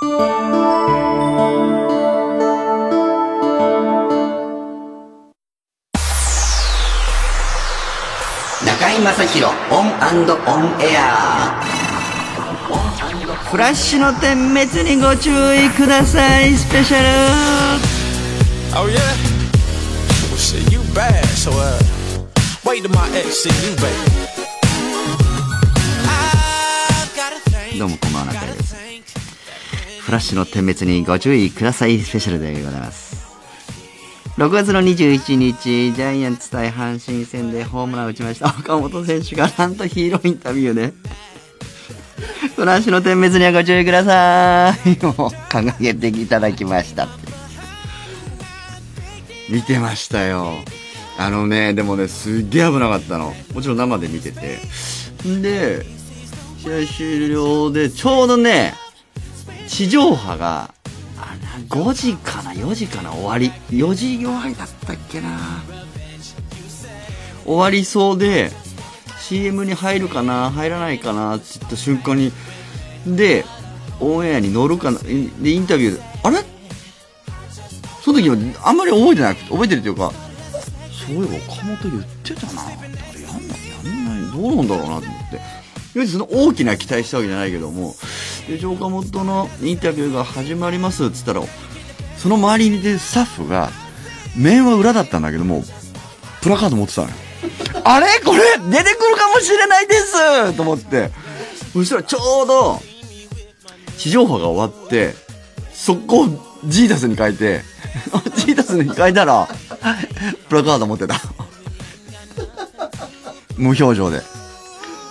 中井正広オンオンエアフラッシュの点滅にご注意くださいスペシャル Oh yeah? Well shit, you bad, so uh wait till my ex see you, baby. どうもこんばんは中井フラッシュの点滅にご注意ください。スペシャルでございます。6月の21日ジャイアンツ対阪神戦でホームランを打ちました。岡本選手がなんとヒーローインタビューでフラッシュの点滅にはご注意ください。を掲げていただきました。って見てましたよ。あのねでもねすっげえ危なかったの。もちろん生で見てて。で試合終了でちょうどね地上波があな5時かな？4時かな？終わり。4時終わりだったっけな。終わりそうで CM に入るかな？入らないかな？って言った瞬間にでオンエアに乗るかな？でインタビュー。であれ？その時はあんまり覚えてなくて覚えてるっていうかそういえば岡本言ってたな。あれやんなやんない。どうなんだろうなと思って。要するにその大きな期待したわけじゃないけどもで岡本のインタビューが始まりますっつったらその周りにいてスタッフが面は裏だったんだけどもプラカード持ってたのよ。あれこれ出てくるかもしれないですと思って。そしたらちょうど地上波が終わって速攻ジータスに変えて ジータスに変えたらプラカード持ってた。無表情で。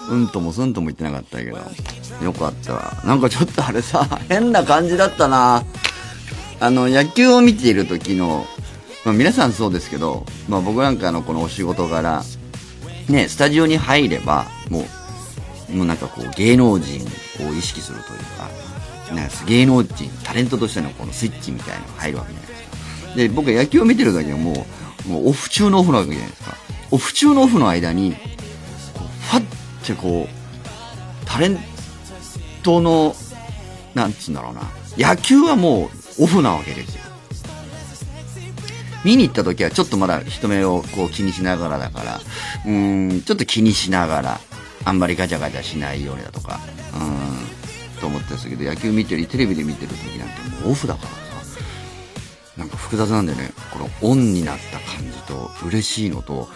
うんともすんとも言ってなかったけど。よかった。わなんかちょっとあれさ 変な感じだったな。あの野球を見ている時の、まあ、皆さんそうですけど、まあ、僕なんかのこのお仕事柄ねスタジオに入ればもうもうなんかこう芸能人を意識するというかなんか芸能人タレントとしてのこのスイッチみたいなのが入るわけじゃないですか。で僕は野球を見てる時はもうもうオフ中のオフなわけじゃないですか。オフ中のオフの間にファッてこうタレントのなんつうんだろうな。野球はもうオフなわけですよ。見に行った時はちょっとまだ人目をこう気にしながらだからうーんちょっと気にしながらあんまりガチャガチャしないようにだとかうんと思ってたんですけど野球見てるテレビで見てる時なんてもうオフだからさ。なんか複雑なんだよね。このオンになった感じと嬉しいのと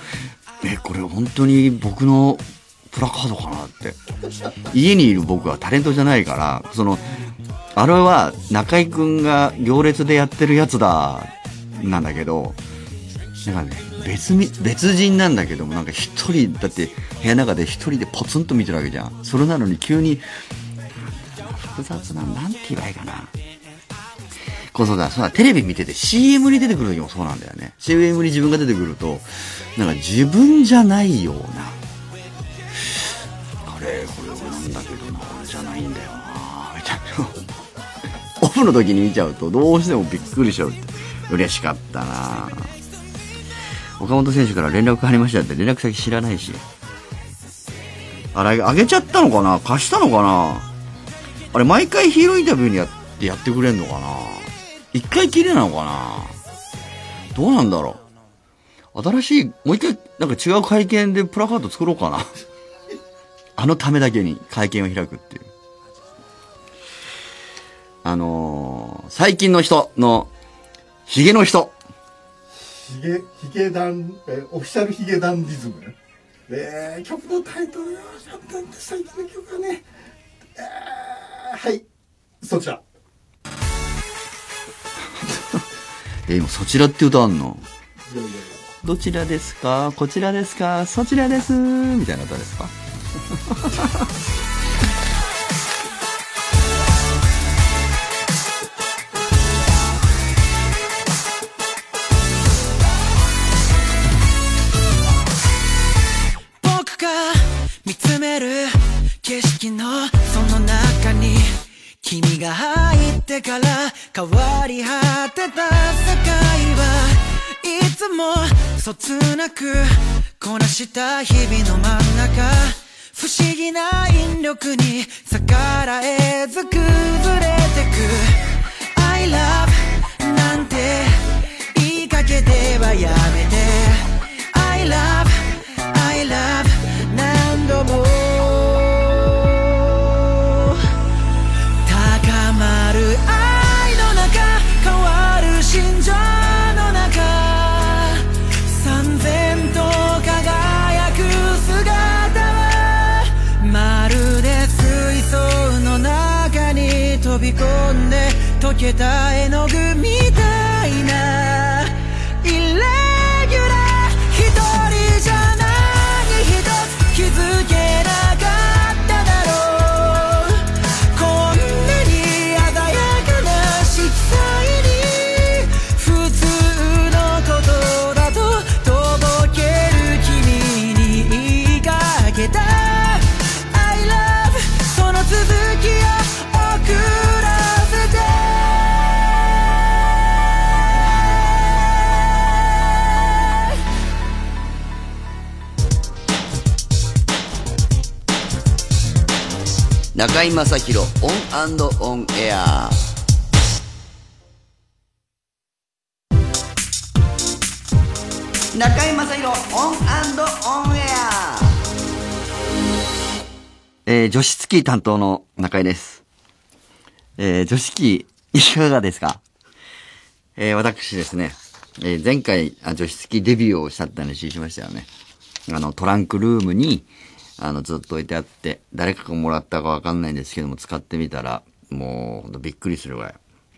えこれ本当に僕のプラカードかなって。家にいる僕はタレントじゃないからそのあれは中居君が行列でやってるやつだなんだけどなんかね別み別人なんだけどもなんか一人だって部屋の中で一人でポツンと見てるわけじゃん。それなのに急に複雑ななんて言えばいいかな。こうそうだそうだテレビ見てて CM に出てくる時もそうなんだよね。CM に自分が出てくるとなんか自分じゃないようなの時に見ちゃうとどうしてもびっくりしちゃうって嬉しかったな。岡本選手から連絡ありましたって連絡先知らないし。あれあげちゃったのかな？貸したのかな？あれ毎回ヒーローインタビューにやってやってくれんのかな？一回きりなのかな？どうなんだろう？新しい、もう一回、なんか違う会見でプラカード作ろうかな。あのためだけに会見を開くっていう。あのー、最近の人の、ヒゲの人。ヒゲ、ヒゲダン、えーオフィシャルヒゲダンディズム。ね。えー、曲のタイトルが簡単で最近の曲はね、えー、はい、そちら。え、今そちらって歌あんの？いやいやいや。どちらですか？こちらですか？そちらです。みたいな歌ですか？変わり果てた世界はいつもそつなくこなした日々の真ん中不思議な引力に逆らえず崩れてく I love なんて言いかけてはやめてけた絵の具中居正広オンオンエア中居正広オンオンエアえー、除湿機担当の中居です。えー、除湿機、いかがですか？えー、私ですね、えー、前回、あ除湿機デビューをしたって話しましたよね。あの、トランクルームに、あの、ずっと置いてあって、誰かがもらったかわかんないんですけども、使ってみたら、もう、ほんとびっくりするぐら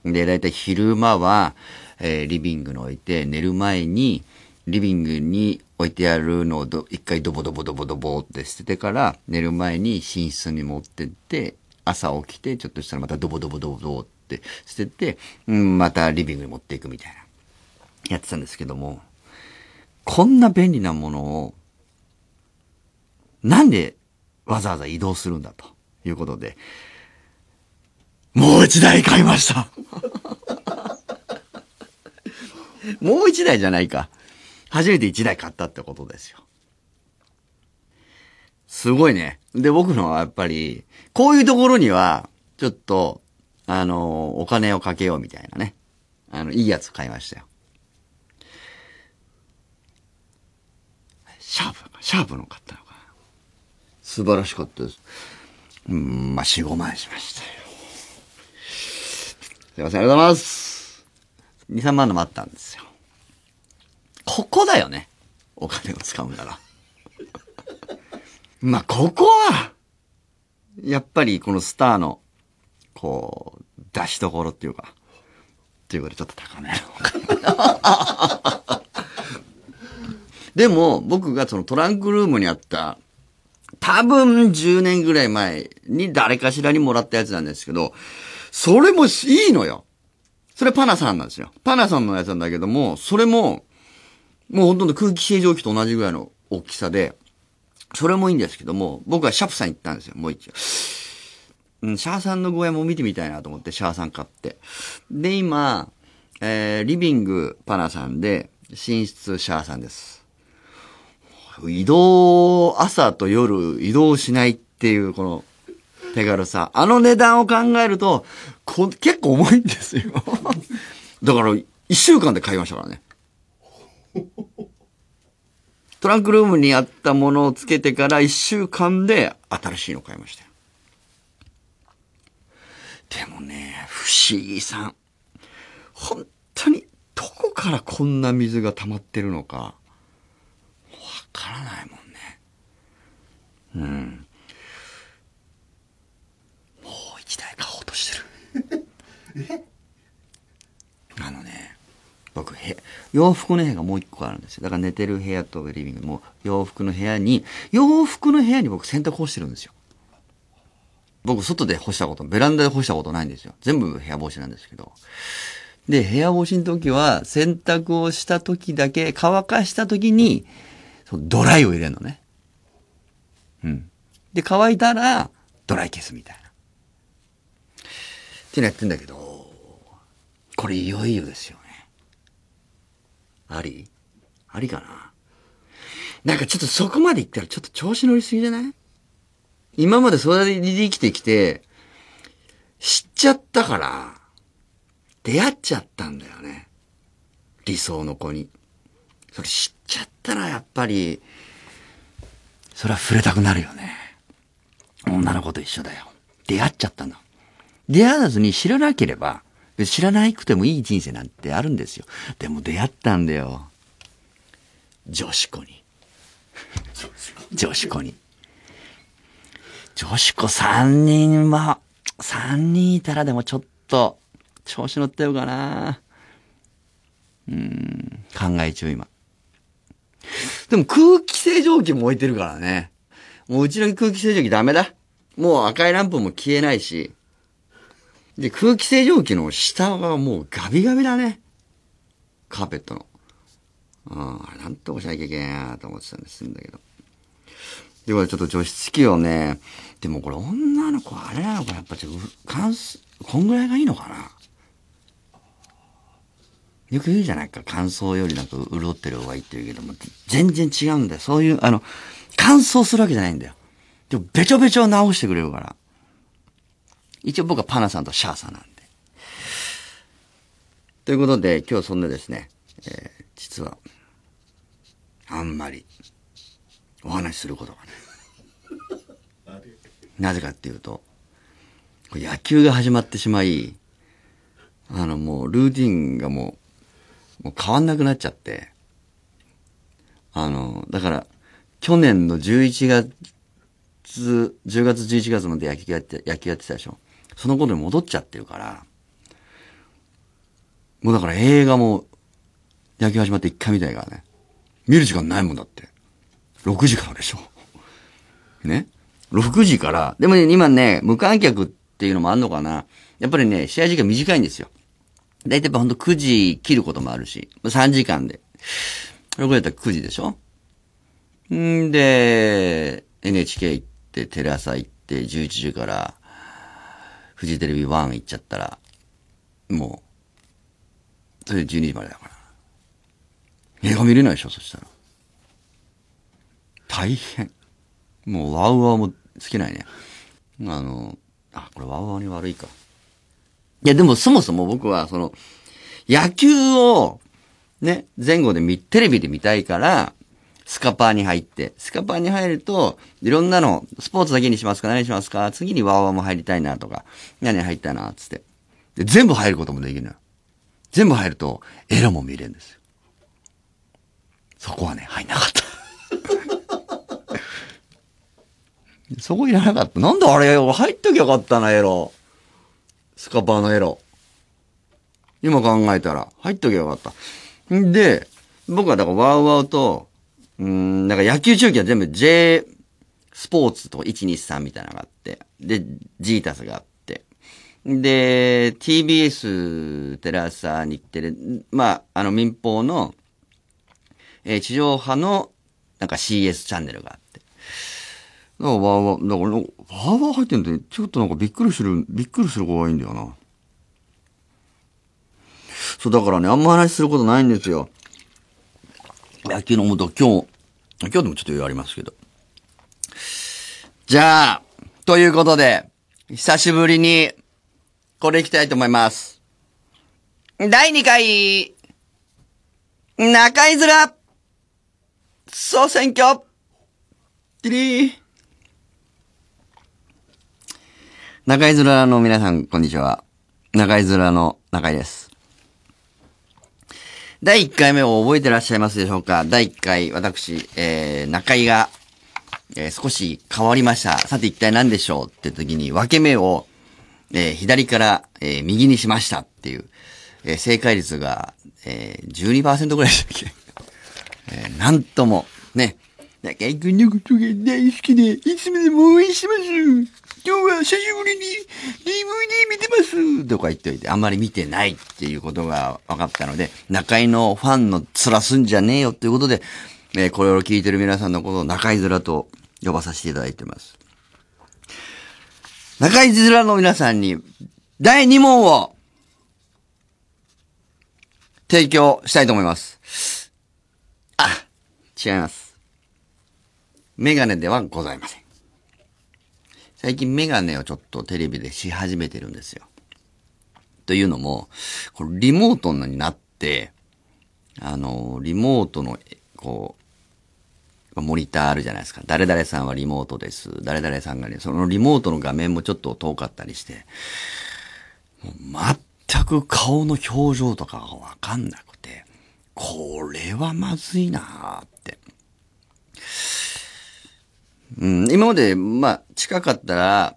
い。で、だいたい昼間は、えーリビングに置いて、寝る前に、リビングに置いてあるのをど一回ドボドボドボドボって捨ててから、寝る前に寝室に持ってって、朝起きて、ちょっとしたらまたドボドボドボドボって捨てて、うん、またリビングに持っていくみたいな。やってたんですけども、こんな便利なものを、なんでわざわざ移動するんだということで、もう一台買いました もう一台じゃないか。初めて一台買ったってことですよ。すごいね。で、僕のはやっぱり、こういうところには、ちょっと、あの、お金をかけようみたいなね。あの、いいやつ買いましたよ。シャープ、シャープの買ったの。素晴らしかったです。うん、まあ、4、5万しましたよ。すいません、ありがとうございます。2、3万のもあったんですよ。ここだよね。お金を使うなら。まあ、ここは、やっぱりこのスターの、こう、出しどころっていうか、っていうことでちょっと高めの でも、僕がそのトランクルームにあった、多分10年ぐらい前に誰かしらにもらったやつなんですけど、それもいいのよ。それパナさんなんですよ。パナさんのやつなんだけども、それも、もうほとんど空気清浄機と同じぐらいの大きさで、それもいいんですけども、僕はシャープさん行ったんですよ、もう一応。うん、シャーさんの具合も見てみたいなと思って、シャーさん買って。で、今、えー、リビングパナさんで、寝室シャーさんです。移動、朝と夜移動しないっていう、この手軽さ。あの値段を考えると、こ結構重いんですよ。だから、一週間で買いましたからね。トランクルームにあったものをつけてから一週間で新しいの買いましたよ。でもね、不思議さん。本当に、どこからこんな水が溜まってるのか、からないもんね。うん。もう一台買おうとしてる。あのね、僕、へ、洋服の部屋がもう一個あるんですよ。だから寝てる部屋とリビングも洋服の部屋に、洋服の部屋に僕洗濯干してるんですよ。僕、外で干したこと、ベランダで干したことないんですよ。全部部屋干しなんですけど。で、部屋干しの時は、洗濯をした時だけ、乾かした時に、そのドライを入れるのね。うん。で、乾いたら、ドライ消すみたいな。っていうのやってんだけど、これいよいよですよね。あり？ありかな？なんかちょっとそこまで行ったらちょっと調子乗りすぎじゃない？今までそれで生きてきて、知っちゃったから、出会っちゃったんだよね。理想の子に。それ知っちゃったらやっぱり、それは触れたくなるよね。女の子と一緒だよ。出会っちゃったんだ。出会わずに知らなければ、知らなくてもいい人生なんてあるんですよ。でも出会ったんだよ。女子子に。女子子に。女子子3人は、3人いたらでもちょっと、調子乗ってるかな。うん、考え中今。でも空気清浄機も置いてるからね。もううちの空気清浄機ダメだ。もう赤いランプも消えないし。で、空気清浄機の下がもうガビガビだね。カーペットの。うん、あれなんとかしなきゃいけないなと思ってたんですんだけど。で、これちょっと除湿機をね、でもこれ女の子あれなのかやっぱちょっとう、乾燥、こんぐらいがいいのかなよく言うじゃないか。乾燥よりなんか潤ってる方がいいって言うけども、全然違うんだよ。そういう、あの、乾燥するわけじゃないんだよ。でも、べちょべちょ直してくれるから。一応僕はパナさんとシャーさんなんで。ということで、今日そんなですね、えー実は、あんまり、お話しすることがない。なぜかっていうと、野球が始まってしまい、あのもうルーティンがもう、もう変わんなくなっちゃって、あの、だから、去年の11月、10月11月まで野球やって、野球やってたでしょ。そのことに戻っちゃってるから、もうだから映画も、野球始まって一回見たいからね。見る時間ないもんだって。6時からでしょ。ね？6時から。でもね、今ね、無観客っていうのもあんのかな。やっぱりね、試合時間短いんですよ。だいたいほんと9時切ることもあるし。3時間で。6時だったら9時でしょ？んで、NHK 行って、テレ朝行って、11時から、フジテレビ1行っちゃったら、もう、それで12時までだから。映画見れないでしょ、そしたら。大変。もう、ワウワウも好きないね。あの、あ、これワウワウに悪いか。いや、でもそもそも僕は、その、野球を、ね、前後で見、テレビで見たいから、スカパーに入って、スカパーに入ると、いろんなの、スポーツだけにしますか何しますか次にワウワウも入りたいなとか、何入りたな、つって。で、全部入ることもできるの。全部入ると、エロも見れるんですよ。そこはね、入んなかった。そこいらなかった。なんであれ、入っときゃよかったな、エロ。スカパーのエロ。今考えたら、入っときゃよかった。んで、僕はだからワウワウと、うん、なんか野球中継は全部 J スポーツと123みたいなのがあって、で、ジータスがあって、で、TBS テレ朝日テレ、まあ、あの民放の、えー地上波の、なんか CS チャンネルがあって。だからわーわー、だから、わーわー入ってんで、ちょっとなんかびっくりする、びっくりする子がいいんだよな。そう、だからね、あんま話することないんですよ。野球のこと、今日、今日でもちょっと余裕ありますけど。じゃあ、ということで、久しぶりに、これ行きたいと思います。第2回、中居面、総選挙、ティリー。中居面の皆さん、こんにちは。中居面の中居です。第1回目を覚えてらっしゃいますでしょうか？第1回、私、えー、中居が、えー少し変わりました。さて一体何でしょう？って時に分け目を、えー左から、えー右にしましたっていう、えー正解率が、えー、12%ぐらいでしたっけ？えーなんとも、ね。中居君のことが大好きで、いつまでも応援してます。今日は久しぶりに DVD 見てますとか言っておいて、あんまり見てないっていうことが分かったので、中居のファンの面すんじゃねえよっていうことで、えーこれを聞いてる皆さんのことを中居面と呼ばさせていただいてます。中居面の皆さんに、第2問を、提供したいと思います。あ、違います。メガネではございません。最近メガネをちょっとテレビでし始めてるんですよ。というのも、これリモートになって、あの、リモートの、こう、モニターあるじゃないですか。誰々さんはリモートです。誰々さんがね、そのリモートの画面もちょっと遠かったりして、もう全く顔の表情とかがわかんなくて、これはまずいなーって。うん、今まで、まあ、近かったら、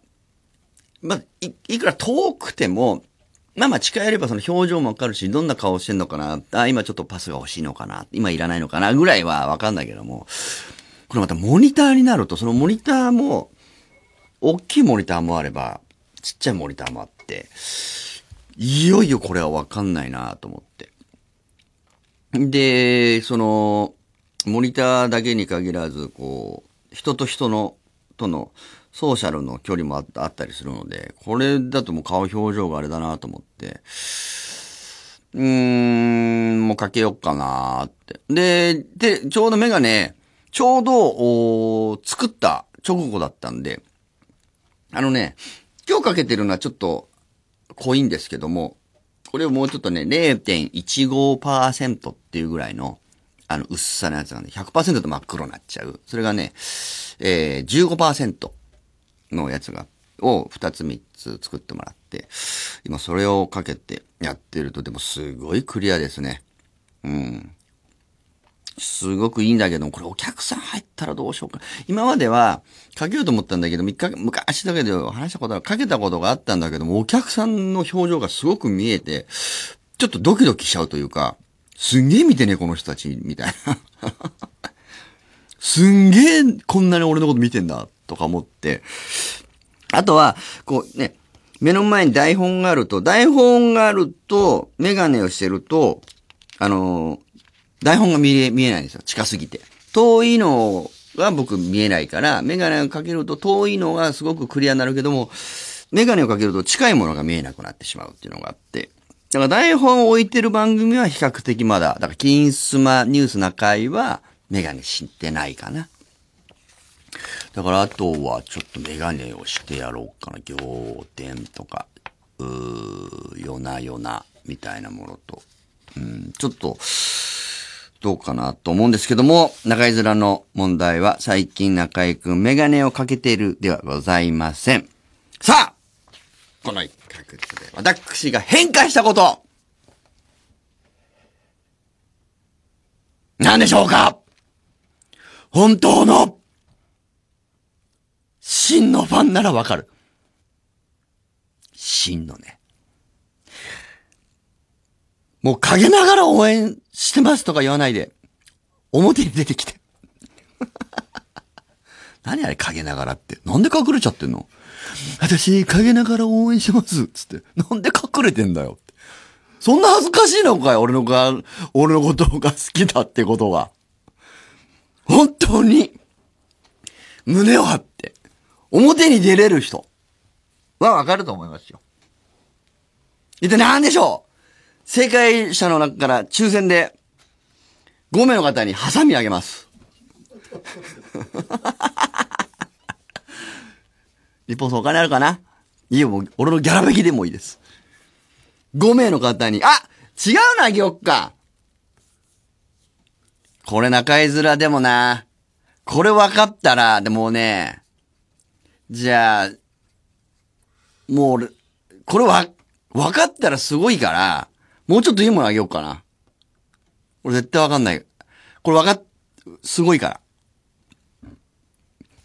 まあ、い、いくら遠くても、まあまあ近寄ればその表情もわかるし、どんな顔してんのかな、あ、今ちょっとパスが欲しいのかな、今いらないのかな、ぐらいはわかんないけども、これまたモニターになると、そのモニターも、大きいモニターもあれば、ちっちゃいモニターもあって、いよいよこれはわかんないなと思って。で、その、モニターだけに限らず、こう、人と人の、との、ソーシャルの距離もあったりするので、これだともう顔表情があれだなと思って、うーん、もうかけよっかなって。で、で、ちょうどメガネ、ちょうど、お作った直後だったんで、あのね、今日かけてるのはちょっと濃いんですけども、これをもうちょっとね、0.15%っていうぐらいの、あの、薄さのやつがね、100%と真っ黒になっちゃう。それがね、えー、15%のやつが、を2つ3つ作ってもらって、今それをかけてやってると、でもすごいクリアですね。うん。すごくいいんだけど、これお客さん入ったらどうしようか。今までは、かけようと思ったんだけど、3日、昔だけど話したことは、かけたことがあったんだけども、お客さんの表情がすごく見えて、ちょっとドキドキしちゃうというか、すんげえ見てね、この人たち、みたいな。すんげえこんなに俺のこと見てんだ、とか思って。あとは、こうね、目の前に台本があると、台本があると、メガネをしてると、あのー台本が見え、見えないんですよ。近すぎて。遠いのが僕見えないから、メガネをかけると遠いのがすごくクリアになるけども、メガネをかけると近いものが見えなくなってしまうっていうのがあって。だから台本を置いてる番組は比較的まだ、だから金スマニュースな会はメガネしてないかな。だからあとはちょっとメガネをしてやろうかな。仰天とか、うー、夜な夜なみたいなものと。うん、ちょっと、どうかなと思うんですけども、中井面の問題は最近中井くんメガネをかけているではございません。さあこの一ヶ月で私が変化したこと何でしょうか？本当の真のファンならわかる。真のね。もう陰ながら応援してますとか言わないで、表に出てきて。何あれ陰ながらって。なんで隠れちゃってんの私、陰ながら応援します。つって。なんで隠れてんだよ。そんな恥ずかしいのかい俺のが、俺のことが好きだってことが。本当に、胸を張って、表に出れる人はわかると思いますよ。一体何でしょう正解者の中から抽選で5名の方にハサミあげます。日本さんお金あるかな？いいよ、もう、俺のギャラ引きでもいいです。5名の方に、あ違うのあげよっかこれ中居面でもな。これ分かったら、でもね、じゃあ、もう俺、これわ、分かったらすごいから、もうちょっといいものあげようかな。俺絶対分かんない。これ分かっ、すごいから。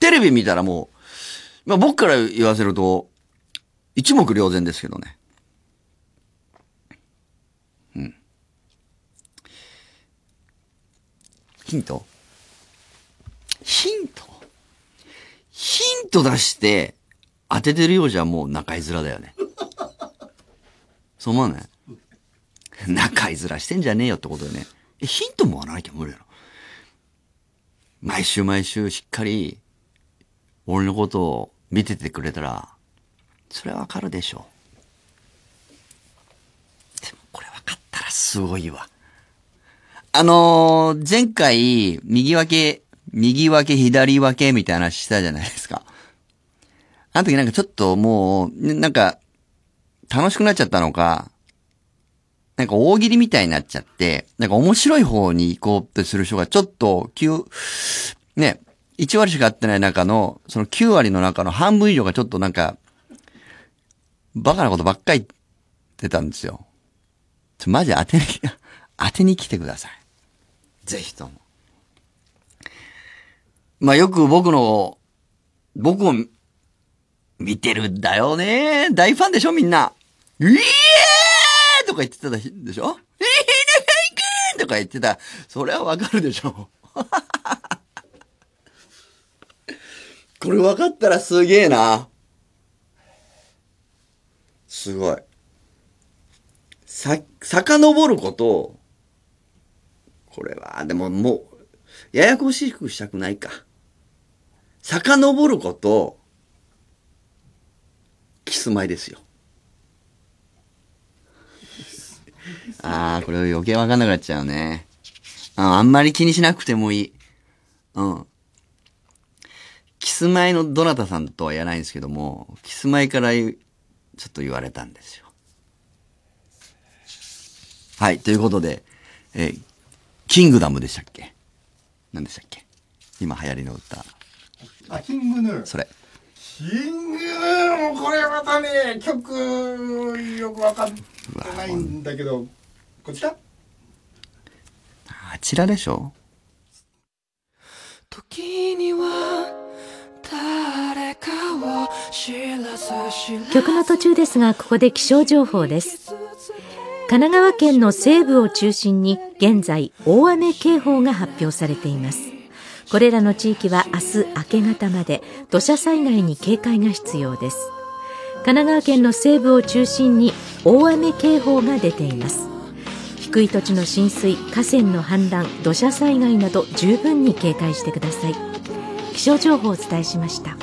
テレビ見たらもう、まあ僕から言わせると、一目瞭然ですけどね。うん。ヒント？ヒント？ヒント出して当ててるようじゃもう中居面だよね。そう思わない中居面してんじゃねえよってことでね。ヒントもらわなきゃ無理だろ。毎週毎週しっかり、俺のことを見ててくれたら、それはわかるでしょう。でもこれ分かったらすごいわ。あのー前回、右分け、右分け、左分けみたいな話したじゃないですか。あの時なんかちょっともう、なんか、楽しくなっちゃったのか、なんか大喜利みたいになっちゃって、なんか面白い方に行こうってする人がちょっと、9、ね、1割しか合ってない中の、その9割の中の半分以上がちょっとなんか、バカなことばっかり言ってたんですよ。ちょマジ当てに、当てに来てください。ぜひとも。まあよく僕の、僕を見てるんだよね。大ファンでしょみんな。イエーとか言ってたでしょいいね、フェイクとか言ってた。それはわかるでしょこれ分かったらすげえな。すごい。さ、遡ること、これは、でももう、ややこしくしたくないか。遡ること、キスマイですよ。ああ、これ余計わかんなくなっちゃうね。ああんまり気にしなくてもいい。うん。キスマイのどなたさんとは言わないんですけども、キスマイからちょっと言われたんですよ。はい、ということで、えーキングダムでしたっけ？何でしたっけ？今流行りの歌。あキングヌーそれ。キングヌーもこれまたね曲よくわかってないんだけどこちらあちらでしょ？時には曲の途中ですがここで気象情報です。神奈川県の西部を中心に現在大雨警報が発表されています。これらの地域は明日明け方まで土砂災害に警戒が必要です。神奈川県の西部を中心に大雨警報が出ています。低い土地の浸水河川の氾濫土砂災害など十分に警戒してください。気象情報をお伝えしました。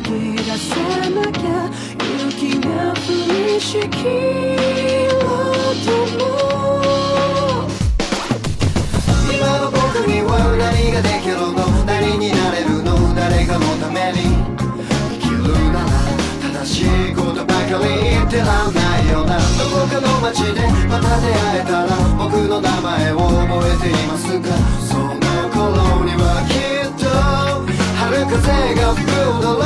き出さなきゃ雪が降りしきるとも今の僕には何ができるの何になれるの誰かのために生きるなら正しいことばかり言ってらんないよな。どこかの街でまた出会えたら僕の名前を覚えていますかその頃にはきっと。春風が吹くだろう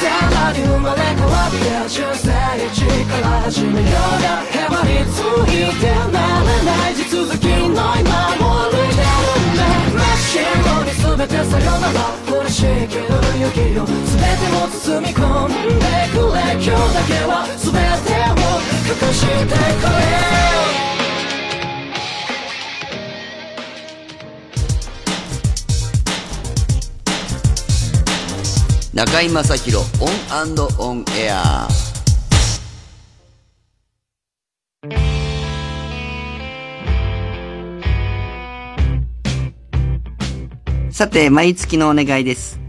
さらに生まれ変わって人生一から始めようがへばりついてなれない地続きの今も歩いてるんだ真っ白に全てさよなら降りしきる雪を全てを包み込んでくれ。今日だけは全てを隠してくれ。中居正広オンオンエアさて、毎月のお願いです。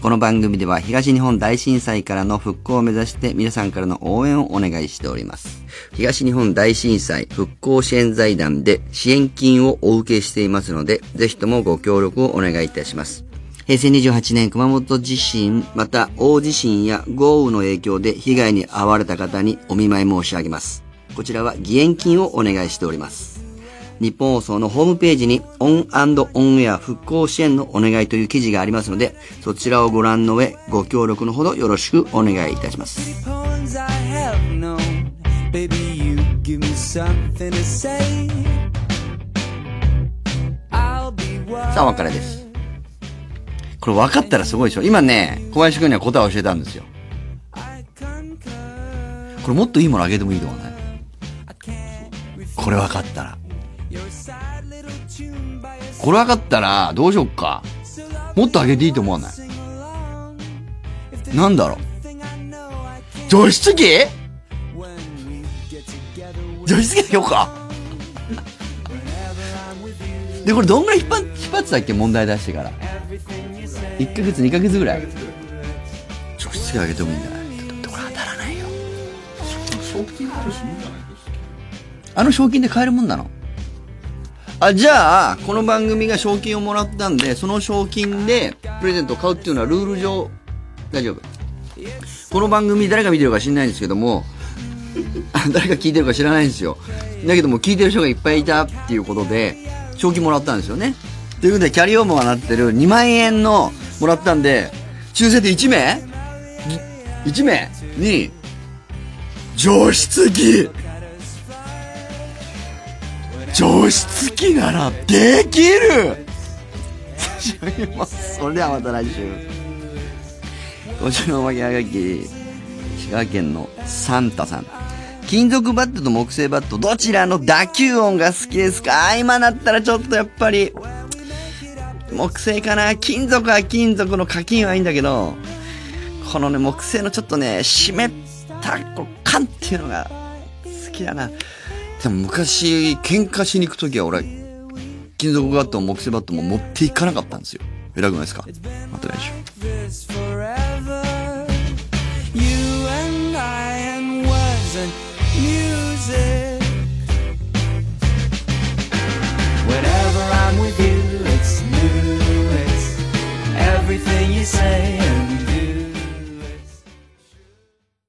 この番組では東日本大震災からの復興を目指して皆さんからの応援をお願いしております。東日本大震災復興支援財団で支援金をお受けしていますので、ぜひともご協力をお願いいたします。平成28年熊本地震、また大地震や豪雨の影響で被害に遭われた方にお見舞い申し上げます。こちらは義援金をお願いしております。ニッポン放送のホームページに ON & ON AIR 復興支援のお願いという記事がありますので、そちらをご覧の上、ご協力のほどよろしくお願いいたします。さあ、お別れです。これ分かったらすごいでしょ今ね、小林くんには答えを教えたんですよ。これもっといいものあげてもいいと思わない？これ分かったら。これ分かったら、どうしよっか？もっとあげていいと思わない？なんだろう？除湿機除湿機あげようか？で、これどんぐらい引っ張ってたっけ？問題出してから。1ヶ月、2ヶ月ぐらい。除湿機あげてもいいんじゃない？だってこれ当たらないよ。賞金あるしいいんじゃないですかあの賞金で買えるもんなの？あ、じゃあ、この番組が賞金をもらったんで、その賞金でプレゼントを買うっていうのはルール上大丈夫。この番組誰が見てるか知んないんですけども、あ 誰が聞いてるか知らないんですよ。だけども聞いてる人がいっぱいいたっていうことで、賞金もらったんですよね。ということで、キャリーオーバーがなってる2万円のもらったんで、抽選で1名 ?1 名？に、除湿機除湿機ならできる。それではまた来週。今週のおまけはがき、石川県のサンタさん。金属バットと木製バット、どちらの打球音が好きですか？今だったらちょっとやっぱり、木製かな金属は金属の課金はいいんだけど、このね、木製のちょっとね、湿った、こう、缶っていうのが好きだな。でも昔、喧嘩しに行くときは俺、金属バットも木製バットも持っていかなかったんですよ。偉くないですか？また来週。music. Whenever I'm with you, everything you say and do.